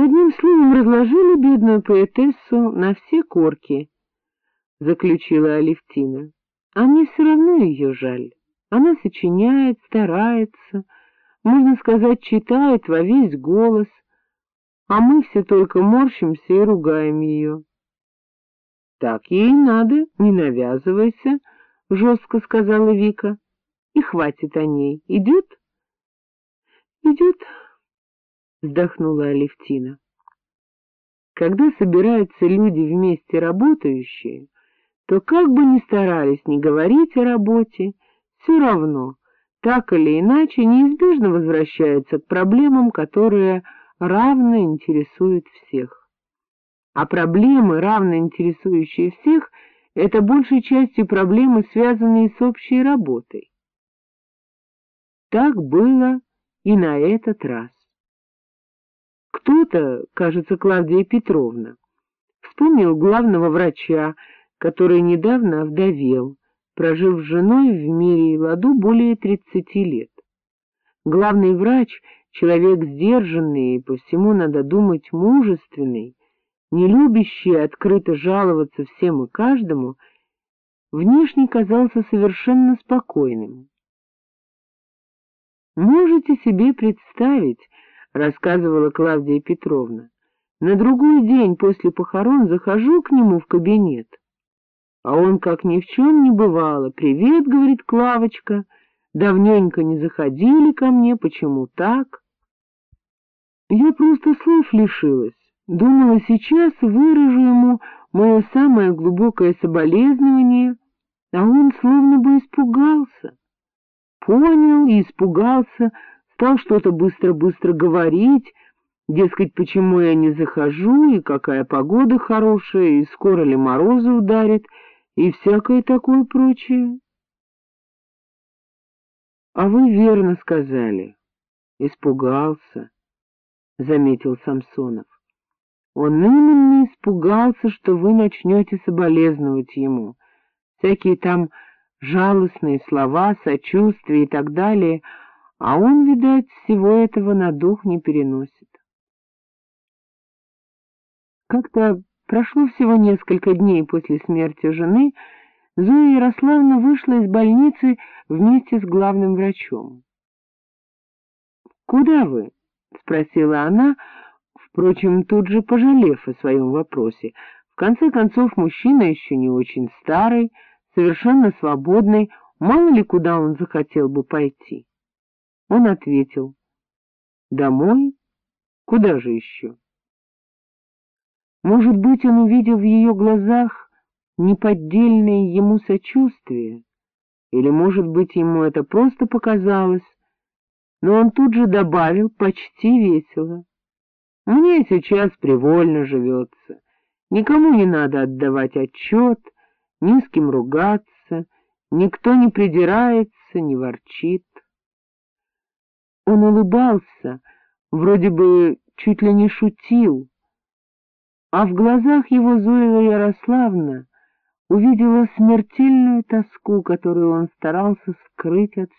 Одним словом, разложили бедную поэтессу на все корки, — заключила Алевтина. А мне все равно ее жаль. Она сочиняет, старается, можно сказать, читает во весь голос, а мы все только морщимся и ругаем ее. — Так ей надо, не навязывайся, — жестко сказала Вика. — И хватит о ней. Идет? — Идет, — вздохнула Алевтина. Когда собираются люди вместе работающие, то как бы ни старались не говорить о работе, все равно, так или иначе, неизбежно возвращаются к проблемам, которые равно интересуют всех. А проблемы, равно интересующие всех, это большей частью проблемы, связанные с общей работой. Так было и на этот раз. Кто-то, кажется, Клавдия Петровна, вспомнил главного врача, который недавно овдовел, прожив с женой в мире и ладу более тридцати лет. Главный врач — человек сдержанный и, по всему надо думать, мужественный, не любящий открыто жаловаться всем и каждому, внешне казался совершенно спокойным. Можете себе представить, — рассказывала Клавдия Петровна. На другой день после похорон захожу к нему в кабинет, а он, как ни в чем не бывало, «Привет», — говорит Клавочка, — «давненько не заходили ко мне, почему так?» Я просто слов лишилась, думала, сейчас выражу ему мое самое глубокое соболезнование, а он словно бы испугался. Понял и испугался, стал что-то быстро-быстро говорить, дескать, почему я не захожу, и какая погода хорошая, и скоро ли морозы ударит, и всякое такое прочее. — А вы верно сказали. Испугался, — заметил Самсонов. Он именно испугался, что вы начнете соболезновать ему. Всякие там жалостные слова, сочувствия и так далее — а он, видать, всего этого на дух не переносит. Как-то прошло всего несколько дней после смерти жены, Зоя Ярославна вышла из больницы вместе с главным врачом. — Куда вы? — спросила она, впрочем, тут же пожалев о своем вопросе. В конце концов, мужчина еще не очень старый, совершенно свободный, мало ли куда он захотел бы пойти. Он ответил. — Домой? Куда же еще? Может быть, он увидел в ее глазах неподдельное ему сочувствие, или, может быть, ему это просто показалось, но он тут же добавил почти весело. Мне сейчас привольно живется, никому не надо отдавать отчет, ни с кем ругаться, никто не придирается, не ворчит. Он улыбался, вроде бы чуть ли не шутил, а в глазах его Зоя Ярославна увидела смертельную тоску, которую он старался скрыть от.